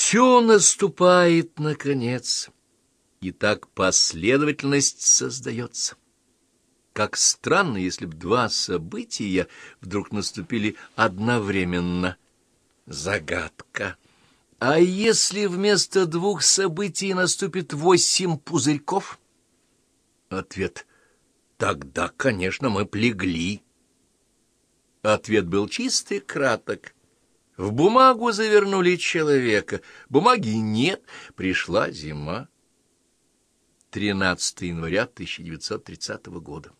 Все наступает, наконец, и так последовательность создается. Как странно, если б два события вдруг наступили одновременно. Загадка. А если вместо двух событий наступит восемь пузырьков? Ответ. Тогда, конечно, мы плегли. Ответ был чистый, краток. В бумагу завернули человека. Бумаги нет. Пришла зима. 13 января 1930 года.